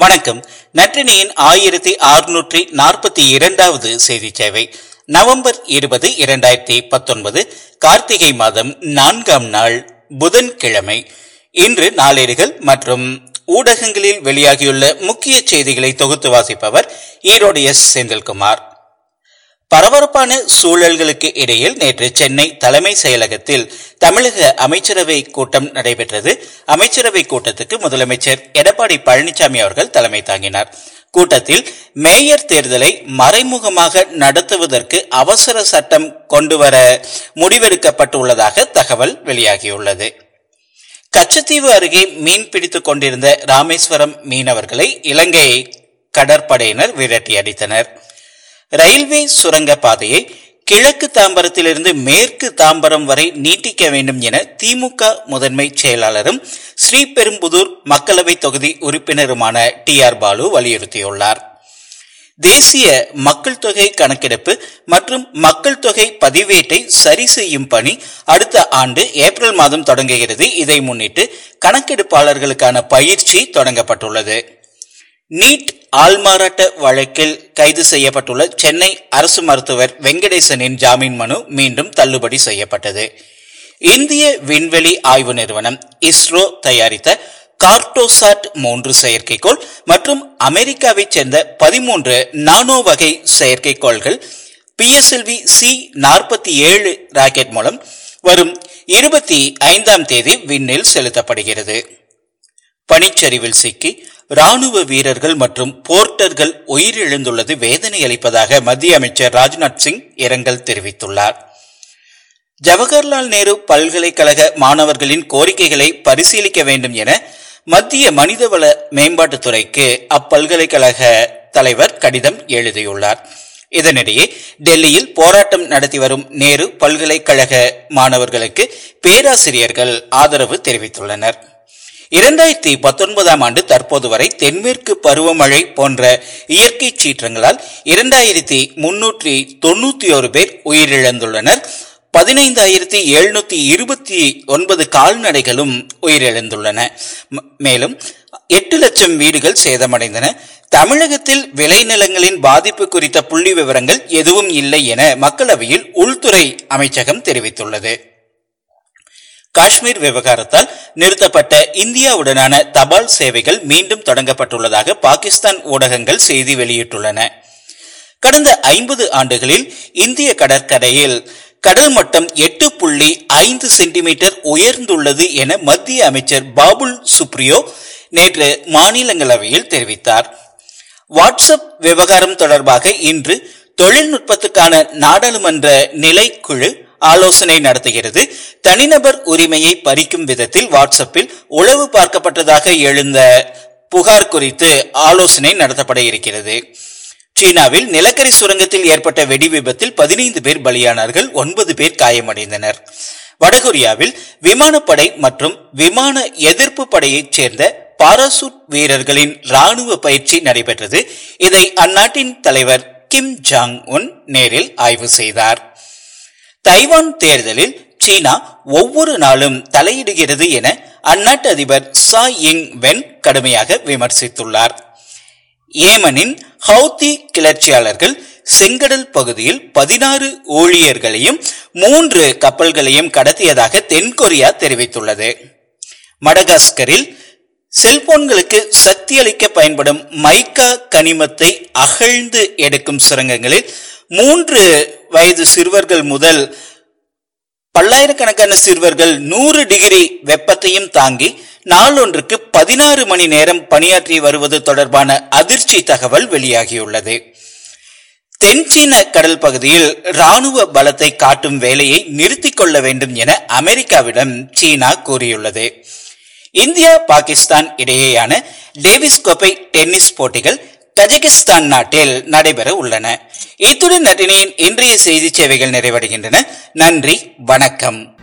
வணக்கம். நற்றினியின் ஆயிரத்தி அறுநூற்றி நாற்பத்தி இரண்டாவது செய்தி சேவை. நவம்பர் இருபது இரண்டாயிரத்தி பத்தொன்பது கார்த்திகை மாதம் நான்காம் நாள் புதன்கிழமை. இன்று நாளேடுகள் மற்றும் ஊடகங்களில் வெளியாகியுள்ள முக்கிய செய்திகளை தொகுத்து வாசிப்பவர் ஈரோடு எஸ். செந்தில்குமார். பரபரப்பான சூழல்களுக்கு இடையில் நேற்று சென்னை தலைமை செயலகத்தில் தமிழக அமைச்சரவை கூட்டம் நடைபெற்றது. அமைச்சரவை கூட்டத்துக்கு முதலமைச்சர் எடப்பாடி பழனிசாமி அவர்கள் தலைமை தாங்கினார். கூட்டத்தில் மேயர் தேர்தலை மறைமுகமாக நடத்துவதற்கு அவசர சட்டம் கொண்டுவர முடிவெடுக்கப்பட்டுள்ளதாக தகவல் வெளியாகியுள்ளது. கச்சத்தீவு அருகே மீன் பிடித்துக் கொண்டிருந்த ராமேஸ்வரம் மீனவர்களை இலங்கை கடற்படையினர் விரட்டி அடித்தனர். ரயில்வே சுரங்க பாதையை கிழக்கு தாம்பரத்திலிருந்து மேற்கு தாம்பரம் வரை நீட்டிக்க வேண்டும் என திமுக முதன்மை செயலாளரும் ஸ்ரீபெரும்புதூர் மக்களவை தொகுதி உறுப்பினருமான டி ஆர் பாலு வலியுறுத்தியுள்ளார். தேசிய மக்கள் தொகை கணக்கெடுப்பு மற்றும் மக்கள் தொகை பதிவேட்டை சரி செய்யும் பணி அடுத்த ஆண்டு ஏப்ரல் மாதம் தொடங்குகிறது. இதை முன்னிட்டு கணக்கெடுப்பாளர்களுக்கான பயிற்சி தொடங்கப்பட்டுள்ளது. நீட் ஆள்மாறாட்ட வழக்கில் கைது செய்யப்பட்டுள்ள சென்னை அரசு மருத்துவர் வெங்கடேசனின் ஜாமீன் மனு மீண்டும் தள்ளுபடி செய்யப்பட்டது. இந்திய விண்வெளி ஆய்வு நிறுவனம் இஸ்ரோ தயாரித்த கார்டோசாட் மூன்று செயற்கைக்கோள் மற்றும் அமெரிக்காவைச் சேர்ந்த பதிமூன்று நானோ வகை செயற்கைக்கோள்கள் பிஎஸ்எல்வி சி நாற்பத்தி ஏழு ராக்கெட் மூலம் வரும் இருபத்தி ஐந்தாம் தேதி விண்ணில் செலுத்தப்படுகிறது. பனிச்சரிவில் சிக்கி ராணுவ வீரர்கள் மற்றும் போர்ட்டர்கள் உயிரிழந்துள்ளது வேதனை அளிப்பதாக மத்திய அமைச்சர் ராஜ்நாத் சிங் இரங்கல் தெரிவித்துள்ளார். ஜவஹர்லால் நேரு பல்கலைக்கழக மாணவர்களின் கோரிக்கைகளை பரிசீலிக்க வேண்டும் என மத்திய மனிதவள மேம்பாட்டுத்துறைக்கு அப்பல்கலைக்கழக தலைவர் கடிதம் எழுதியுள்ளார். இதனிடையே டெல்லியில் போராட்டம் நடத்தி வரும் நேரு பல்கலைக்கழக மாணவர்களுக்கு பேராசிரியர்கள் ஆதரவு தெரிவித்துள்ளனர். இரண்டாயிரத்தி பத்தொன்பதாம் ஆண்டு தற்போது வரை தென்மேற்கு பருவமழை போன்ற இயற்கை சீற்றங்களால் இரண்டாயிரத்தி முன்னூற்றி தொன்னூத்தி ஒரு பேர் உயிரிழந்துள்ளனர். பதினைந்தாயிரத்தி எழுநூத்தி இருபத்தி ஒன்பது கால்நடைகளும் உயிரிழந்துள்ளன. மேலும் எட்டு லட்சம் வீடுகள் சேதமடைந்தன. தமிழகத்தில் விளைநிலங்களின் பாதிப்பு குறித்த புள்ளி விவரங்கள் எதுவும் இல்லை என மக்களவையில் உள்துறை அமைச்சகம் தெரிவித்துள்ளது. காஷ்மீர் விவகாரத்தால் நிறுத்தப்பட்ட இந்தியாவுடனான தபால் சேவைகள் மீண்டும் தொடங்கப்பட்டுள்ளதாக பாகிஸ்தான் ஊடகங்கள் செய்தி வெளியிட்டுள்ளன. கடந்த ஐம்பது ஆண்டுகளில் இந்திய கடற்கரையில் கடல் மட்டம் எட்டு புள்ளி ஐந்து சென்டிமீட்டர் உயர்ந்துள்ளது என மத்திய அமைச்சர் பாபுல் சுப்ரியோ நேற்று மாநிலங்களவையில் தெரிவித்தார். வாட்ஸ்அப் விவகாரம் தொடர்பாக இன்று தொழில்நுட்பத்துக்கான நாடாளுமன்ற நிலைக்குழு ஆலோசனை நடத்துகிறது. தனிநபர் உரிமையை பறிக்கும் விதத்தில் வாட்ஸ்அப்பில் உளவு பார்க்கப்பட்டதாக எழுந்த புகார் குறித்து ஆலோசனை நடத்தப்பட இருக்கிறது. சீனாவில் நிலக்கரி சுரங்கத்தில் ஏற்பட்ட வெடி விபத்தில் பதினைந்து பேர் பலியானார்கள் ஒன்பது பேர் காயமடைந்தனர். வடகொரியாவில் விமானப்படை மற்றும் விமான எதிர்ப்பு படையைச் சேர்ந்த பாராசூட் வீரர்களின் ராணுவ பயிற்சி நடைபெற்றது. இதை அந்நாட்டின் தலைவர் கிம் ஜாங் உன் நேரில் ஆய்வு செய்தார். தைவான் தேர்தலில் சீனா ஒவ்வொரு நாளும் தலையிடுகிறது என அந்நாட்டு அதிபர் சா இங் வென் கடுமையாக விமர்சித்துள்ளார். ஏமனின் ஹவுதி கிளர்ச்சியாளர்கள் செங்கடல் பகுதியில் பதினாறு ஊழியர்களையும் மூன்று கப்பல்களையும் கடத்தியதாக தென்கொரியா தெரிவித்துள்ளது. மடகாஸ்கரில் செல்போன்களுக்கு சக்தி அளிக்க பயன்படும் மைக்கா கனிமத்தை அகழ்ந்து எடுக்கும் சுரங்கங்களில் மூன்று வயது சிறுவர்கள் முதல் பல்லாயிரக்கணக்கான சிறுவர்கள் நூறு டிகிரி வெப்பத்தையும் தாங்கி நாளொன்றுக்கு பதினாறு மணி நேரம் பணியாற்றி வருவது தொடர்பான அதிர்ச்சி தகவல் வெளியாகியுள்ளது. தென்சீன கடல் பகுதியில் ராணுவ பலத்தை காட்டும் வேலையை நிறுத்திக் கொள்ள வேண்டும் என அமெரிக்காவிடம் சீனா கூறியுள்ளது. இந்தியா பாகிஸ்தான் இடையேயான டேவிஸ் கோப்பை டென்னிஸ் போட்டிகள் தஜிகிஸ்தான் நாட்டில் நடைபெற உள்ளன. இத்துடன் நட்டினியின் இன்றைய செய்தி சேவைகள் நிறைவடைகின்றன. நன்றி வணக்கம்.